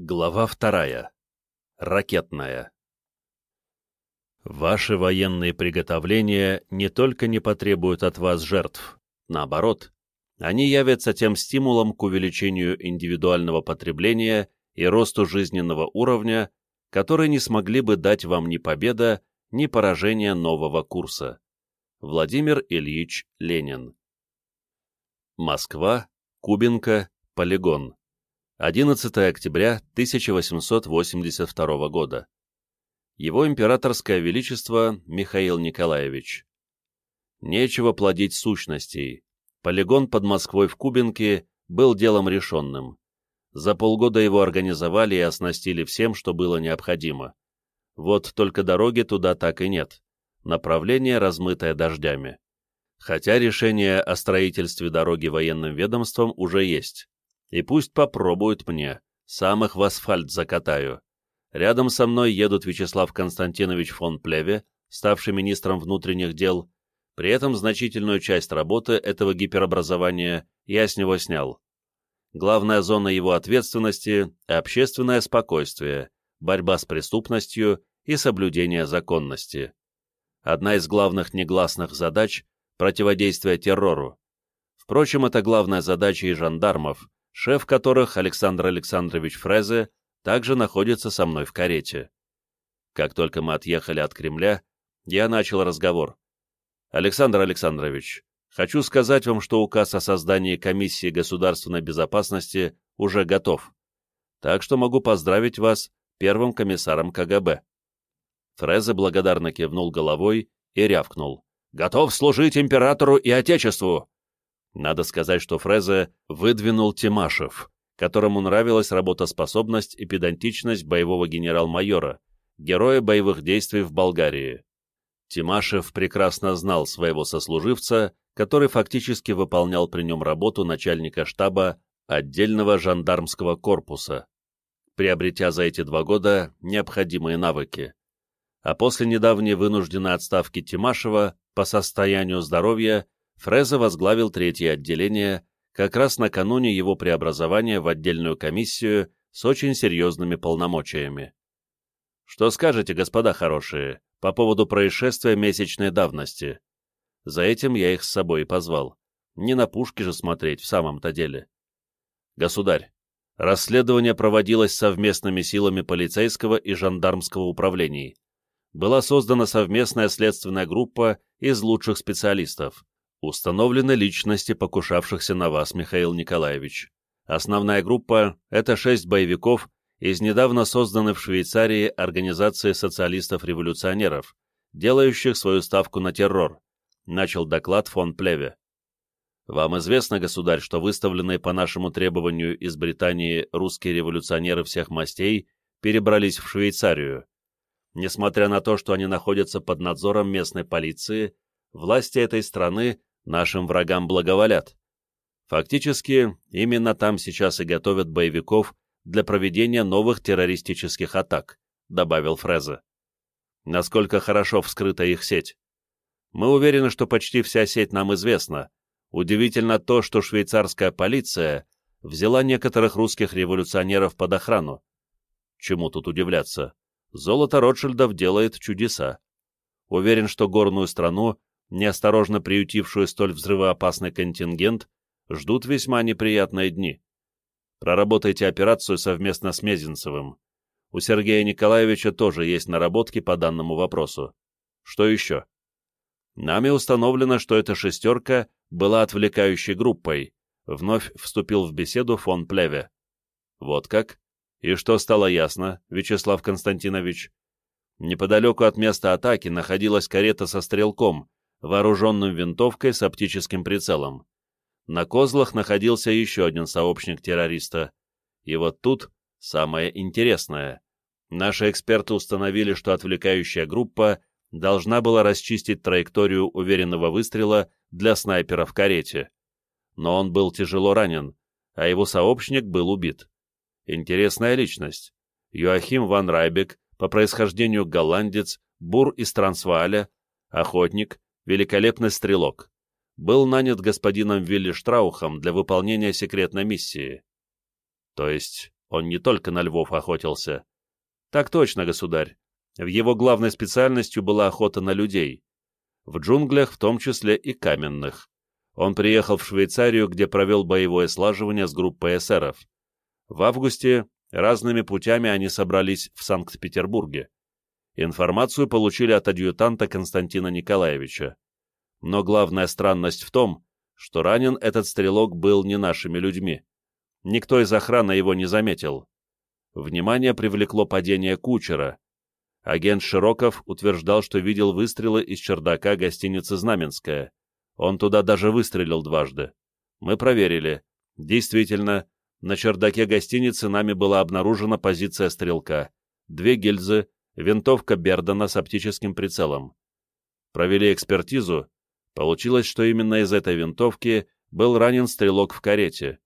Глава вторая. Ракетная. Ваши военные приготовления не только не потребуют от вас жертв, наоборот, они явятся тем стимулом к увеличению индивидуального потребления и росту жизненного уровня, который не смогли бы дать вам ни победа, ни поражение нового курса. Владимир Ильич Ленин. Москва, Кубинка, Полигон. 11 октября 1882 года. Его императорское величество Михаил Николаевич. Нечего плодить сущностей. Полигон под Москвой в Кубинке был делом решенным. За полгода его организовали и оснастили всем, что было необходимо. Вот только дороги туда так и нет. Направление размытое дождями. Хотя решение о строительстве дороги военным ведомством уже есть. И пусть попробуют мне, сам их в асфальт закатаю. Рядом со мной едут Вячеслав Константинович фон Плеве, ставший министром внутренних дел. При этом значительную часть работы этого гиперобразования я с него снял. Главная зона его ответственности – общественное спокойствие, борьба с преступностью и соблюдение законности. Одна из главных негласных задач – противодействие террору. Впрочем, это главная задача и жандармов, шеф которых, Александр Александрович Фрезе, также находится со мной в карете. Как только мы отъехали от Кремля, я начал разговор. Александр Александрович, хочу сказать вам, что указ о создании Комиссии государственной безопасности уже готов. Так что могу поздравить вас первым комиссаром КГБ. Фрезе благодарно кивнул головой и рявкнул. «Готов служить императору и отечеству!» Надо сказать, что Фрезе выдвинул Тимашев, которому нравилась работоспособность и педантичность боевого генерал-майора, героя боевых действий в Болгарии. Тимашев прекрасно знал своего сослуживца, который фактически выполнял при нем работу начальника штаба отдельного жандармского корпуса, приобретя за эти два года необходимые навыки. А после недавней вынужденной отставки Тимашева по состоянию здоровья Фреза возглавил третье отделение как раз накануне его преобразования в отдельную комиссию с очень серьезными полномочиями. Что скажете, господа хорошие, по поводу происшествия месячной давности? За этим я их с собой позвал. Не на пушки же смотреть в самом-то деле. Государь, расследование проводилось совместными силами полицейского и жандармского управлений. Была создана совместная следственная группа из лучших специалистов. Установлены личности покушавшихся на вас, Михаил Николаевич. Основная группа — это шесть боевиков из недавно созданной в Швейцарии Организации социалистов-революционеров, делающих свою ставку на террор, начал доклад фон Плеве. Вам известно, государь, что выставленные по нашему требованию из Британии русские революционеры всех мастей перебрались в Швейцарию. Несмотря на то, что они находятся под надзором местной полиции, власти этой страны нашим врагам благоволят. Фактически, именно там сейчас и готовят боевиков для проведения новых террористических атак, добавил Фрезе. Насколько хорошо вскрыта их сеть? Мы уверены, что почти вся сеть нам известна. Удивительно то, что швейцарская полиция взяла некоторых русских революционеров под охрану. Чему тут удивляться? Золото Ротшильдов делает чудеса. Уверен, что горную страну неосторожно приютившую столь взрывоопасный контингент, ждут весьма неприятные дни. Проработайте операцию совместно с Мезенцевым. У Сергея Николаевича тоже есть наработки по данному вопросу. Что еще? Нами установлено, что эта «шестерка» была отвлекающей группой. Вновь вступил в беседу фон Плеве. Вот как? И что стало ясно, Вячеслав Константинович? Неподалеку от места атаки находилась карета со стрелком, вооруженным винтовкой с оптическим прицелом. На козлах находился еще один сообщник террориста. И вот тут самое интересное. Наши эксперты установили, что отвлекающая группа должна была расчистить траекторию уверенного выстрела для снайпера в карете. Но он был тяжело ранен, а его сообщник был убит. Интересная личность. Йоахим ван Райбек, по происхождению голландец, бур из Трансвааля, охотник, великолепный стрелок, был нанят господином Вилли Штраухом для выполнения секретной миссии. То есть Он не только на львов охотился. Так точно, государь. В его главной специальностью была охота на людей. В джунглях, в том числе и каменных. Он приехал в Швейцарию, где провел боевое слаживание с группой эсеров. В августе разными путями они собрались в Санкт-Петербурге. Информацию получили от адъютанта Константина Николаевича. Но главная странность в том, что ранен этот стрелок был не нашими людьми. Никто из охраны его не заметил. Внимание привлекло падение кучера. Агент Широков утверждал, что видел выстрелы из чердака гостиницы «Знаменская». Он туда даже выстрелил дважды. Мы проверили. Действительно, на чердаке гостиницы нами была обнаружена позиция стрелка, две гильзы, винтовка Бердана с оптическим прицелом. Провели экспертизу, Получилось, что именно из этой винтовки был ранен стрелок в карете.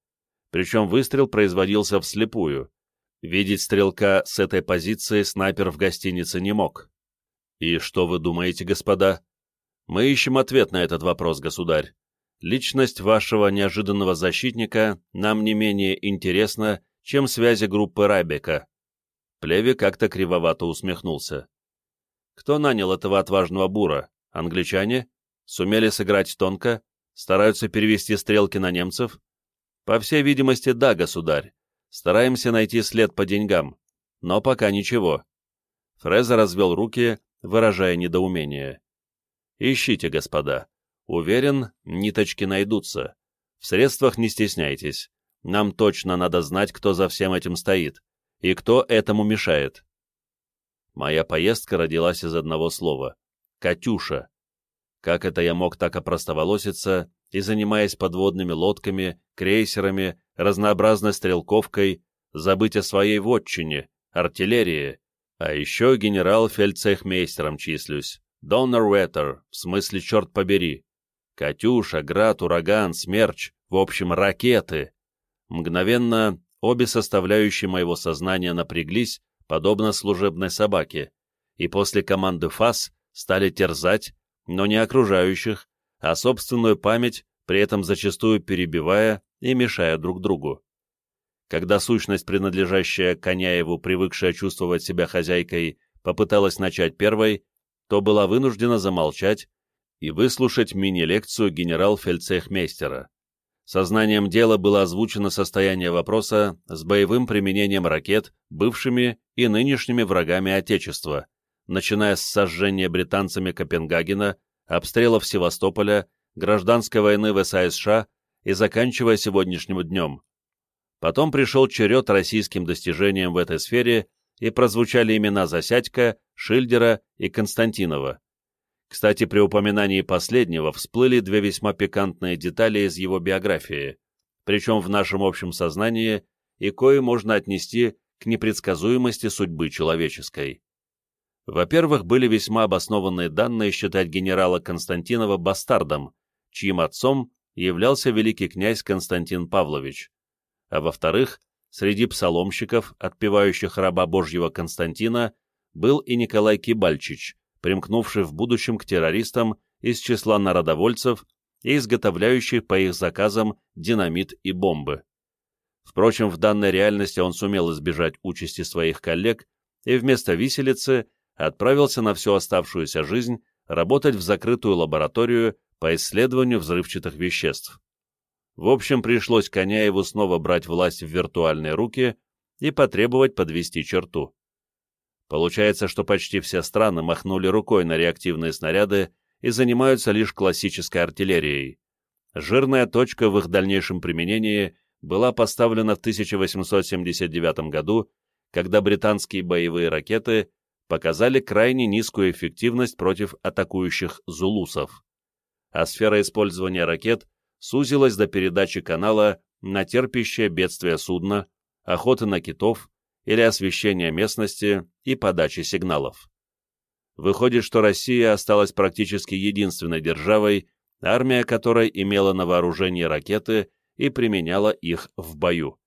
Причем выстрел производился вслепую. Видеть стрелка с этой позиции снайпер в гостинице не мог. И что вы думаете, господа? Мы ищем ответ на этот вопрос, государь. Личность вашего неожиданного защитника нам не менее интересна, чем связи группы Райбека. Плеви как-то кривовато усмехнулся. Кто нанял этого отважного бура? Англичане? Сумели сыграть тонко? Стараются перевести стрелки на немцев? По всей видимости, да, государь. Стараемся найти след по деньгам. Но пока ничего. Фреза развел руки, выражая недоумение. Ищите, господа. Уверен, ниточки найдутся. В средствах не стесняйтесь. Нам точно надо знать, кто за всем этим стоит, и кто этому мешает. Моя поездка родилась из одного слова — «Катюша». Как это я мог так опростоволоситься и, занимаясь подводными лодками, крейсерами, разнообразной стрелковкой, забыть о своей вотчине, артиллерии, а еще генерал-фельдцехмейстером числюсь, Доннер Уэттер, в смысле черт побери. Катюша, град, ураган, смерч, в общем, ракеты. Мгновенно обе составляющие моего сознания напряглись, подобно служебной собаке, и после команды ФАС стали терзать, но не окружающих, а собственную память, при этом зачастую перебивая и мешая друг другу. Когда сущность, принадлежащая Коняеву, привыкшая чувствовать себя хозяйкой, попыталась начать первой, то была вынуждена замолчать и выслушать мини-лекцию генерал-фельдцехмейстера. Сознанием дела было озвучено состояние вопроса с боевым применением ракет бывшими и нынешними врагами Отечества, начиная с сожжения британцами Копенгагена, обстрелов Севастополя, гражданской войны в САСШ и заканчивая сегодняшним днем. Потом пришел черед российским достижениям в этой сфере и прозвучали имена Засядько, Шильдера и Константинова. Кстати, при упоминании последнего всплыли две весьма пикантные детали из его биографии, причем в нашем общем сознании и кое можно отнести к непредсказуемости судьбы человеческой. Во-первых, были весьма обоснованные данные считать генерала Константинова бастардом, чьим отцом являлся великий князь Константин Павлович. А во-вторых, среди псаломщиков, отпевающих раба Божьего Константина, был и Николай Кибальчич, примкнувший в будущем к террористам из числа народовольцев и изготовляющих по их заказам динамит и бомбы. Впрочем, в данной реальности он сумел избежать участи своих коллег и вместо виселицы отправился на всю оставшуюся жизнь работать в закрытую лабораторию по исследованию взрывчатых веществ. В общем, пришлось Коняеву снова брать власть в виртуальные руки и потребовать подвести черту. Получается, что почти все страны махнули рукой на реактивные снаряды и занимаются лишь классической артиллерией. Жирная точка в их дальнейшем применении была поставлена в 1879 году, когда британские боевые ракеты показали крайне низкую эффективность против атакующих зулусов, а сфера использования ракет сузилась до передачи канала на терпящее бедствие судна, охоты на китов или освещения местности и подачи сигналов. Выходит, что Россия осталась практически единственной державой, армия которой имела на вооружении ракеты и применяла их в бою.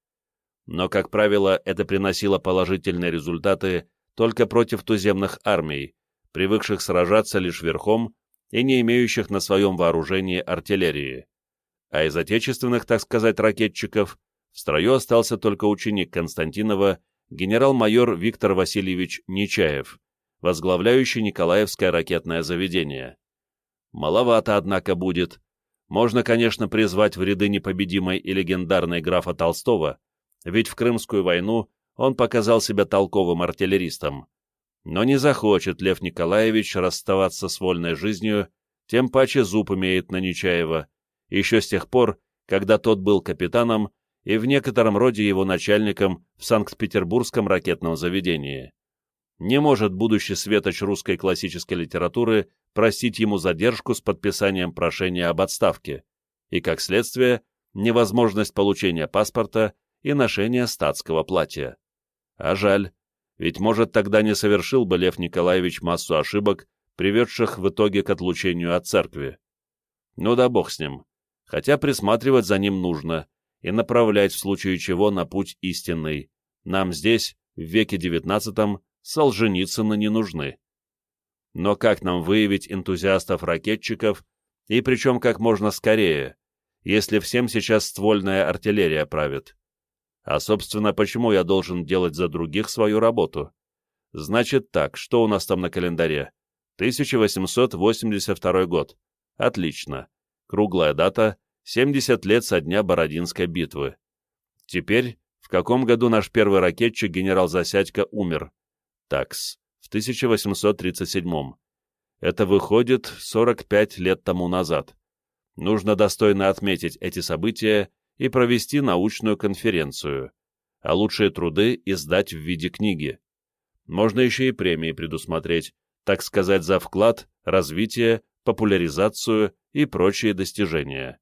Но, как правило, это приносило положительные результаты только против туземных армий, привыкших сражаться лишь верхом и не имеющих на своем вооружении артиллерии. А из отечественных, так сказать, ракетчиков В строю остался только ученик Константинова, генерал-майор Виктор Васильевич Нечаев, возглавляющий Николаевское ракетное заведение. Маловато, однако, будет. Можно, конечно, призвать в ряды непобедимой и легендарной графа Толстого, ведь в Крымскую войну он показал себя толковым артиллеристом. Но не захочет Лев Николаевич расставаться с вольной жизнью, тем паче зуб имеет на Нечаева, еще с тех пор, когда тот был капитаном и в некотором роде его начальником в Санкт-Петербургском ракетном заведении. Не может будущий светоч русской классической литературы простить ему задержку с подписанием прошения об отставке и, как следствие, невозможность получения паспорта и ношения статского платья. А жаль, ведь, может, тогда не совершил бы Лев Николаевич массу ошибок, приведших в итоге к отлучению от церкви. Ну да бог с ним, хотя присматривать за ним нужно и направлять в случае чего на путь истинный. Нам здесь, в веке девятнадцатом, Солженицыны не нужны. Но как нам выявить энтузиастов-ракетчиков, и причем как можно скорее, если всем сейчас ствольная артиллерия правит? А, собственно, почему я должен делать за других свою работу? Значит так, что у нас там на календаре? 1882 год. Отлично. Круглая дата, 70 лет со дня Бородинской битвы. Теперь, в каком году наш первый ракетчик генерал Засядько умер? Такс, в 1837 Это выходит 45 лет тому назад. Нужно достойно отметить эти события и провести научную конференцию, а лучшие труды издать в виде книги. Можно еще и премии предусмотреть, так сказать, за вклад, развитие, популяризацию и прочие достижения.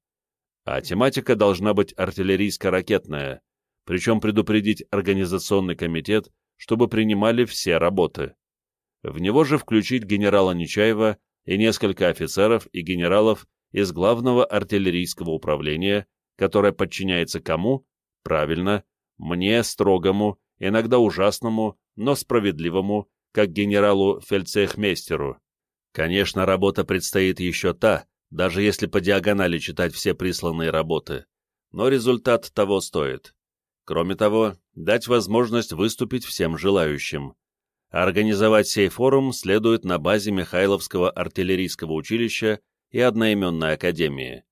А тематика должна быть артиллерийско-ракетная, причем предупредить организационный комитет чтобы принимали все работы. В него же включить генерала Нечаева и несколько офицеров и генералов из главного артиллерийского управления, которое подчиняется кому? Правильно, мне, строгому, иногда ужасному, но справедливому, как генералу фельдцехмейстеру. Конечно, работа предстоит еще та, даже если по диагонали читать все присланные работы, но результат того стоит. Кроме того, дать возможность выступить всем желающим. Организовать сей форум следует на базе Михайловского артиллерийского училища и одноименной академии.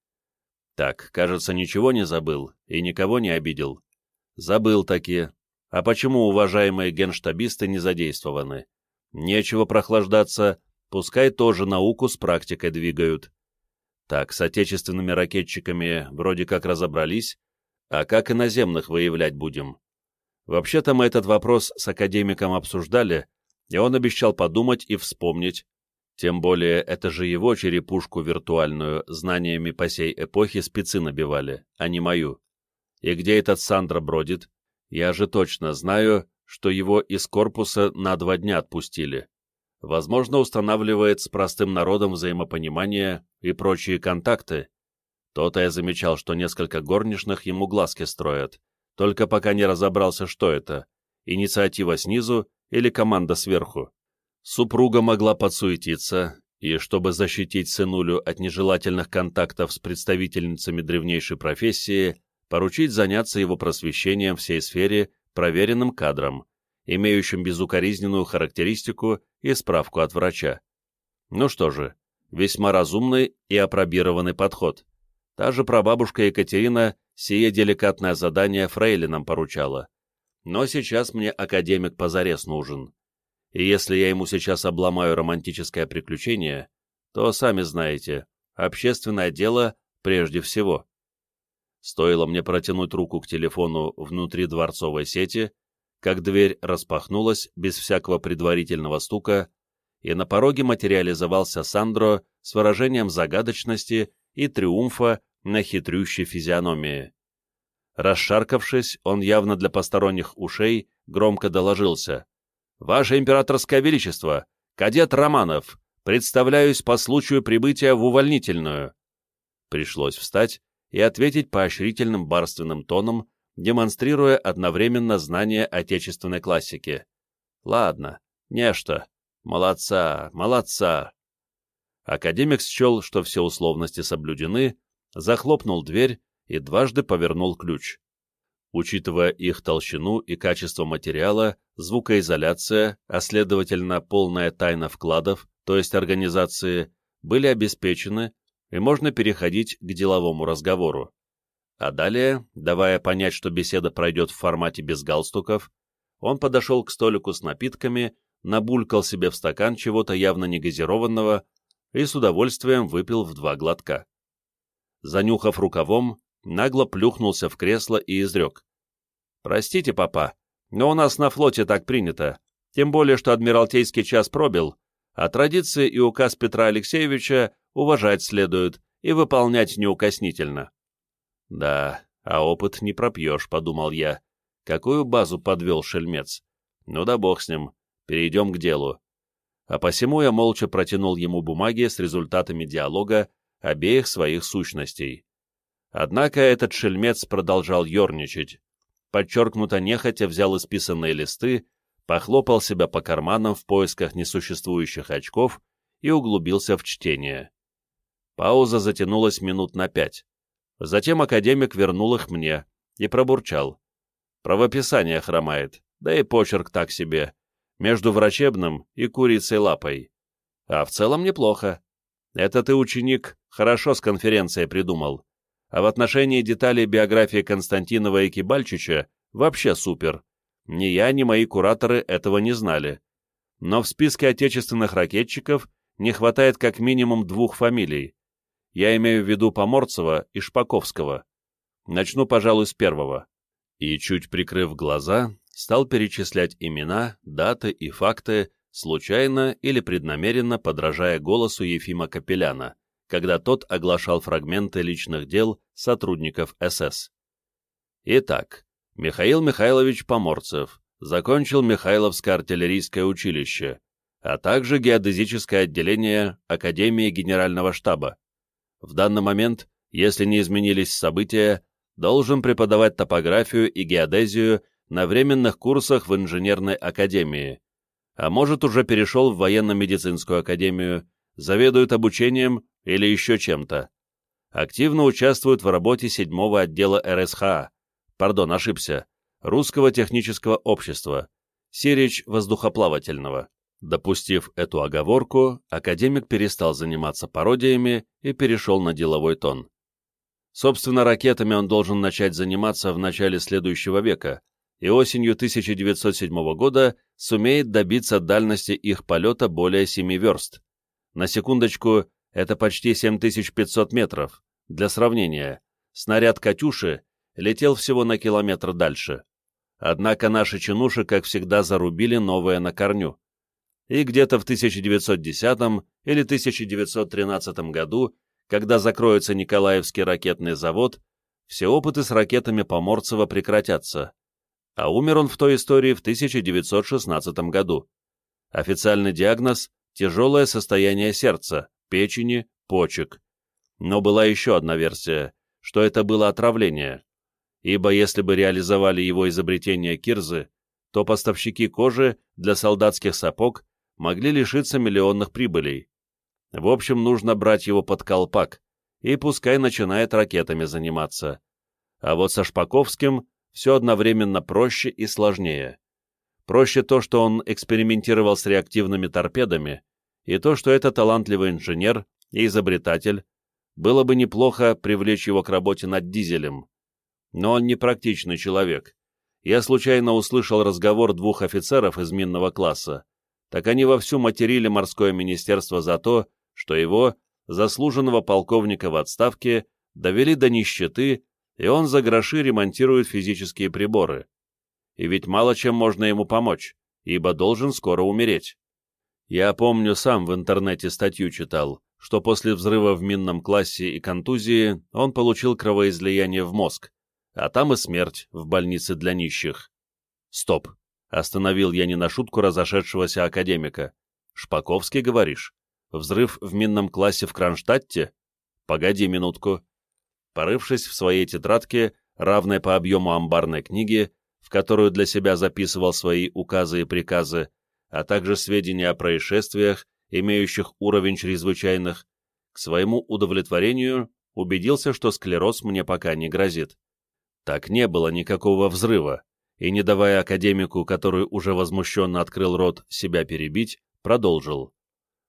Так, кажется, ничего не забыл и никого не обидел. Забыл таки. А почему уважаемые генштабисты не задействованы? Нечего прохлаждаться, пускай тоже науку с практикой двигают. Так, с отечественными ракетчиками вроде как разобрались, а как иноземных выявлять будем? Вообще-то мы этот вопрос с академиком обсуждали, и он обещал подумать и вспомнить. Тем более, это же его черепушку виртуальную знаниями по сей эпохе спецы набивали, а не мою. И где этот Сандра бродит? Я же точно знаю, что его из корпуса на два дня отпустили. Возможно, устанавливает с простым народом взаимопонимание и прочие контакты, то-то я замечал, что несколько горничных ему глазки строят, только пока не разобрался, что это — инициатива снизу или команда сверху. Супруга могла подсуетиться, и, чтобы защитить сынулю от нежелательных контактов с представительницами древнейшей профессии, поручить заняться его просвещением всей сфере проверенным кадром, имеющим безукоризненную характеристику и справку от врача. Ну что же, весьма разумный и опробированный подход. Та же прабабушка Екатерина сие деликатное задание фрейлинам поручала. Но сейчас мне академик позарез нужен. И если я ему сейчас обломаю романтическое приключение, то, сами знаете, общественное дело прежде всего. Стоило мне протянуть руку к телефону внутри дворцовой сети, как дверь распахнулась без всякого предварительного стука, и на пороге материализовался Сандро с выражением загадочности и триумфа на хитрющей физиономии. Расшаркавшись, он явно для посторонних ушей громко доложился. «Ваше императорское величество, кадет Романов, представляюсь по случаю прибытия в увольнительную». Пришлось встать и ответить поощрительным барственным тоном, демонстрируя одновременно знание отечественной классики. «Ладно, нечто. Молодца, молодца». Академик счел, что все условности соблюдены, захлопнул дверь и дважды повернул ключ. Учитывая их толщину и качество материала, звукоизоляция, а следовательно полная тайна вкладов, то есть организации, были обеспечены, и можно переходить к деловому разговору. А далее, давая понять, что беседа пройдет в формате без галстуков, он подошел к столику с напитками, набулькал себе в стакан чего-то явно негазированного и с удовольствием выпил в два глотка. Занюхав рукавом, нагло плюхнулся в кресло и изрек. «Простите, папа, но у нас на флоте так принято, тем более, что Адмиралтейский час пробил, а традиции и указ Петра Алексеевича уважать следует и выполнять неукоснительно». «Да, а опыт не пропьешь», — подумал я. «Какую базу подвел шельмец? Ну да бог с ним, перейдем к делу». А посему я молча протянул ему бумаги с результатами диалога обеих своих сущностей. Однако этот шельмец продолжал ерничать. Подчеркнуто нехотя взял исписанные листы, похлопал себя по карманам в поисках несуществующих очков и углубился в чтение. Пауза затянулась минут на пять. Затем академик вернул их мне и пробурчал. Правописание хромает, да и почерк так себе, между врачебным и курицей лапой. А в целом неплохо. Это ты, ученик, хорошо с конференцией придумал а в отношении деталей биографии Константинова и Кибальчича вообще супер. Ни я, ни мои кураторы этого не знали. Но в списке отечественных ракетчиков не хватает как минимум двух фамилий. Я имею в виду Поморцева и Шпаковского. Начну, пожалуй, с первого. И, чуть прикрыв глаза, стал перечислять имена, даты и факты, случайно или преднамеренно подражая голосу Ефима Капеляна когда тот оглашал фрагменты личных дел сотрудников СС. Итак, Михаил Михайлович Поморцев закончил Михайловское артиллерийское училище, а также геодезическое отделение Академии Генерального штаба. В данный момент, если не изменились события, должен преподавать топографию и геодезию на временных курсах в инженерной академии, а может уже перешел в военно-медицинскую академию, заведует обучением или еще чем-то. Активно участвует в работе седьмого отдела РСХА, пардон, ошибся, Русского технического общества, Сирич воздухоплавательного. Допустив эту оговорку, академик перестал заниматься пародиями и перешел на деловой тон. Собственно, ракетами он должен начать заниматься в начале следующего века, и осенью 1907 года сумеет добиться дальности их полета более 7 верст. На секундочку, это почти 7500 метров. Для сравнения, снаряд «Катюши» летел всего на километр дальше. Однако наши чинуши, как всегда, зарубили новое на корню. И где-то в 1910 или 1913 году, когда закроется Николаевский ракетный завод, все опыты с ракетами Поморцева прекратятся. А умер он в той истории в 1916 году. Официальный диагноз – тяжелое состояние сердца, печени, почек. Но была еще одна версия, что это было отравление, ибо если бы реализовали его изобретение кирзы, то поставщики кожи для солдатских сапог могли лишиться миллионных прибылей. В общем, нужно брать его под колпак, и пускай начинает ракетами заниматься. А вот со Шпаковским все одновременно проще и сложнее. Проще то, что он экспериментировал с реактивными торпедами, и то, что это талантливый инженер и изобретатель, было бы неплохо привлечь его к работе над дизелем. Но он непрактичный человек. Я случайно услышал разговор двух офицеров из минного класса. Так они вовсю материли морское министерство за то, что его, заслуженного полковника в отставке, довели до нищеты, и он за гроши ремонтирует физические приборы. И ведь мало чем можно ему помочь, ибо должен скоро умереть. Я помню, сам в интернете статью читал, что после взрыва в минном классе и контузии он получил кровоизлияние в мозг, а там и смерть в больнице для нищих. Стоп. Остановил я не на шутку разошедшегося академика. Шпаковский, говоришь? Взрыв в минном классе в Кронштадте? Погоди минутку. Порывшись в своей тетрадке, равной по объему амбарной книги, в которую для себя записывал свои указы и приказы, а также сведения о происшествиях, имеющих уровень чрезвычайных, к своему удовлетворению убедился, что склероз мне пока не грозит. Так не было никакого взрыва, и, не давая академику, который уже возмущенно открыл рот, себя перебить, продолжил.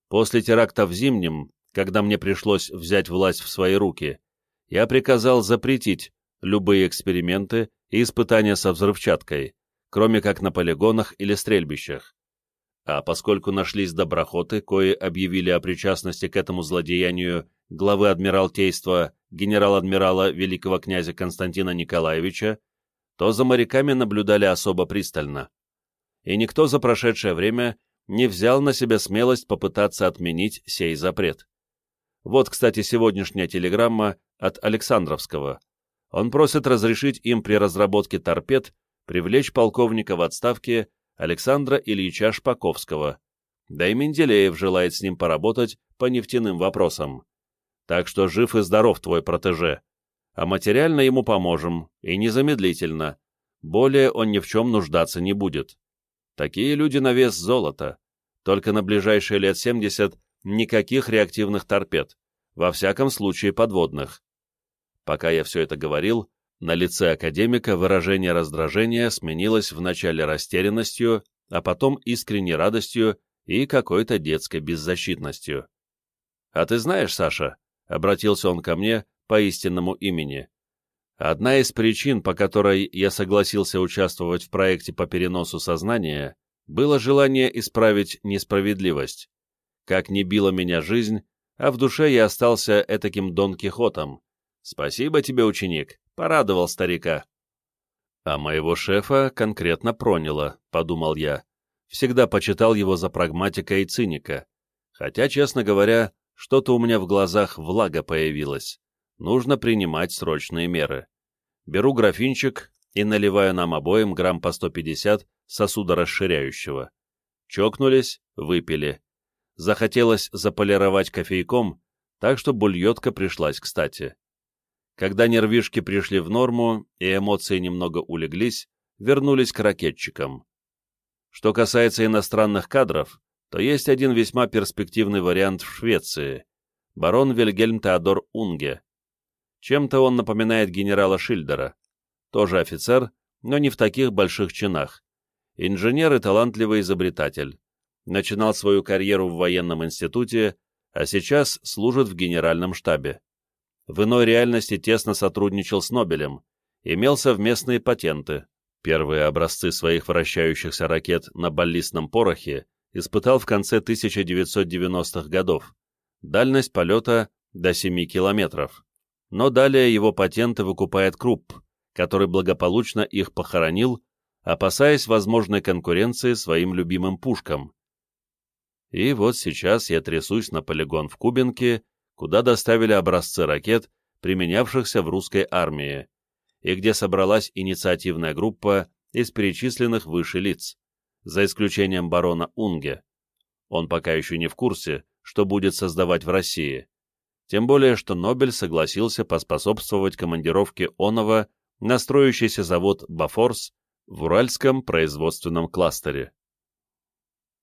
После теракта в Зимнем, когда мне пришлось взять власть в свои руки, я приказал запретить любые эксперименты и испытания со взрывчаткой, кроме как на полигонах или стрельбищах. А поскольку нашлись доброхоты, кои объявили о причастности к этому злодеянию главы Адмиралтейства генерал-адмирала великого князя Константина Николаевича, то за моряками наблюдали особо пристально. И никто за прошедшее время не взял на себя смелость попытаться отменить сей запрет. Вот, кстати, сегодняшняя телеграмма от Александровского. Он просит разрешить им при разработке торпед привлечь полковника в отставке Александра Ильича Шпаковского, да и Менделеев желает с ним поработать по нефтяным вопросам. Так что жив и здоров твой протеже. А материально ему поможем, и незамедлительно. Более он ни в чем нуждаться не будет. Такие люди на вес золота. Только на ближайшие лет 70 никаких реактивных торпед, во всяком случае подводных. Пока я все это говорил, на лице академика выражение раздражения сменилось вначале растерянностью, а потом искренней радостью и какой-то детской беззащитностью. «А ты знаешь, Саша, — обратился он ко мне по истинному имени. Одна из причин, по которой я согласился участвовать в проекте по переносу сознания, было желание исправить несправедливость. Как не била меня жизнь, а в душе я остался этаким Дон Кихотом. Спасибо тебе, ученик, порадовал старика. А моего шефа конкретно проняло, подумал я. Всегда почитал его за прагматика и циника. Хотя, честно говоря, что-то у меня в глазах влага появилась. Нужно принимать срочные меры. Беру графинчик и наливаю нам обоим грамм по 150 сосудорасширяющего. Чокнулись, выпили. Захотелось заполировать кофейком, так что бульетка пришлась кстати. Когда нервишки пришли в норму и эмоции немного улеглись, вернулись к ракетчикам. Что касается иностранных кадров, то есть один весьма перспективный вариант в Швеции – барон Вильгельм Теодор Унге. Чем-то он напоминает генерала Шильдера. Тоже офицер, но не в таких больших чинах. Инженер и талантливый изобретатель. Начинал свою карьеру в военном институте, а сейчас служит в генеральном штабе. В иной реальности тесно сотрудничал с Нобелем, имел совместные патенты. Первые образцы своих вращающихся ракет на баллистном порохе испытал в конце 1990-х годов. Дальность полета до 7 километров. Но далее его патенты выкупает Крупп, который благополучно их похоронил, опасаясь возможной конкуренции своим любимым пушкам. И вот сейчас я трясусь на полигон в Кубинке, куда доставили образцы ракет, применявшихся в русской армии, и где собралась инициативная группа из перечисленных выше лиц за исключением барона Унге. Он пока еще не в курсе, что будет создавать в России. Тем более, что Нобель согласился поспособствовать командировке Онова на строящийся завод «Бафорс» в Уральском производственном кластере.